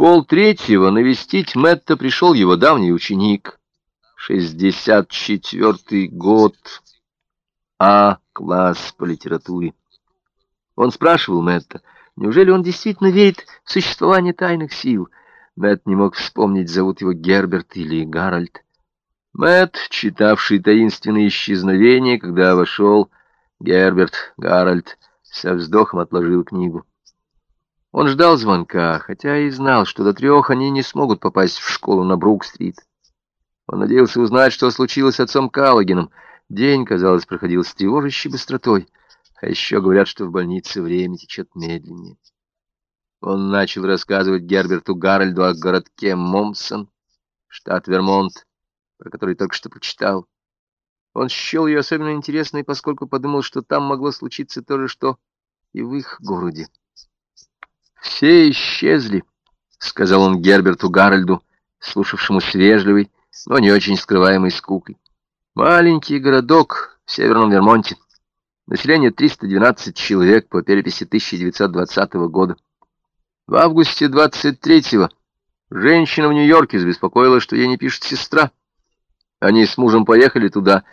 полтретьего навестить Мэтта пришел его давний ученик. Шестьдесят четвертый год. А. Класс по литературе. Он спрашивал Мэтта, неужели он действительно верит в существование тайных сил. Мэтт не мог вспомнить, зовут его Герберт или Гарольд. Мэтт, читавший таинственные исчезновения, когда вошел Герберт Гарольд, со вздохом отложил книгу. Он ждал звонка, хотя и знал, что до трех они не смогут попасть в школу на Брук-стрит. Он надеялся узнать, что случилось с отцом Каллогином. День, казалось, проходил с тревожащей быстротой. А еще говорят, что в больнице время течет медленнее. Он начал рассказывать Герберту Гарольду о городке Момсон, штат Вермонт, про который только что прочитал. Он счел ее особенно интересной, поскольку подумал, что там могло случиться то же, что и в их городе. «Все исчезли», — сказал он Герберту Гарольду, слушавшему с вежливой, но не очень скрываемой скукой. «Маленький городок в Северном Вермонте. Население 312 человек по переписи 1920 года. В августе 23-го женщина в Нью-Йорке забеспокоила, что ей не пишет сестра. Они с мужем поехали туда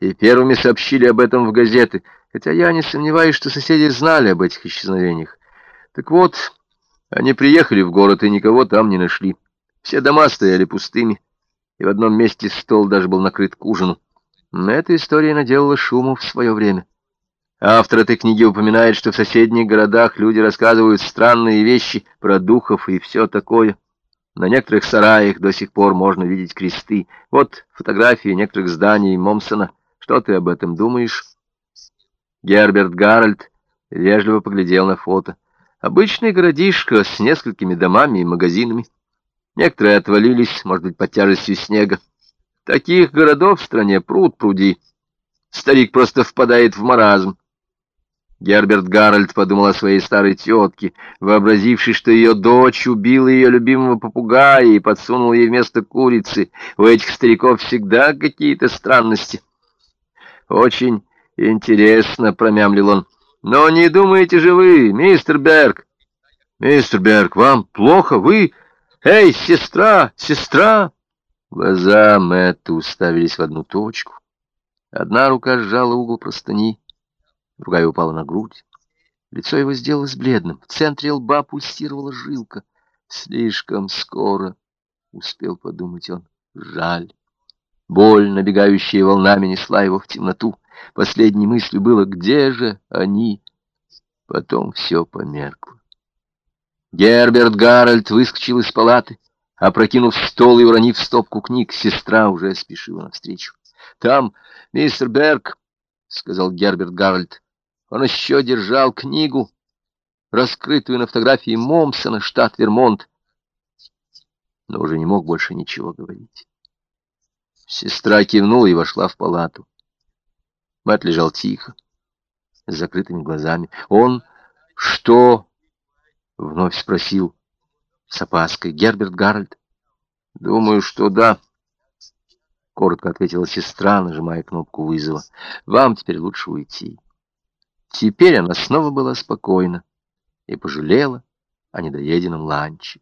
и первыми сообщили об этом в газеты, хотя я не сомневаюсь, что соседи знали об этих исчезновениях. Так вот, они приехали в город и никого там не нашли. Все дома стояли пустыми, и в одном месте стол даже был накрыт к ужину. Эта история наделала шуму в свое время. Автор этой книги упоминает, что в соседних городах люди рассказывают странные вещи про духов и все такое. На некоторых сараях до сих пор можно видеть кресты. Вот фотографии некоторых зданий Момсона. Что ты об этом думаешь? Герберт Гарольд вежливо поглядел на фото. Обычный городишко с несколькими домами и магазинами. Некоторые отвалились, может быть, под тяжестью снега. Таких городов в стране пруд пруди. Старик просто впадает в маразм. Герберт Гарольд подумал о своей старой тетке, вообразившей, что ее дочь убила ее любимого попугая и подсунула ей вместо курицы. У этих стариков всегда какие-то странности. «Очень интересно», — промямлил он. Но не думаете же вы, мистер Берг? Мистер Берг, вам плохо? Вы... Эй, сестра, сестра! Глаза Мэтта уставились в одну точку. Одна рука сжала угол простыни, другая упала на грудь. Лицо его сделалось бледным. В центре лба пульсировала жилка. Слишком скоро, успел подумать он. Жаль. Боль, набегающая волнами, несла его в темноту. Последней мыслью было «Где же они?» Потом все померкло. Герберт Гарольд выскочил из палаты, опрокинув стол и уронив стопку книг. Сестра уже спешила навстречу. «Там мистер Берк», — сказал Герберт Гарольд. Он еще держал книгу, раскрытую на фотографии Момсона, штат Вермонт, но уже не мог больше ничего говорить. Сестра кивнула и вошла в палату. Мэтт лежал тихо, с закрытыми глазами. Он что? Вновь спросил с опаской Герберт Гарольд. Думаю, что да. Коротко ответила сестра, нажимая кнопку вызова. Вам теперь лучше уйти. Теперь она снова была спокойна и пожалела о недоеденном ланче.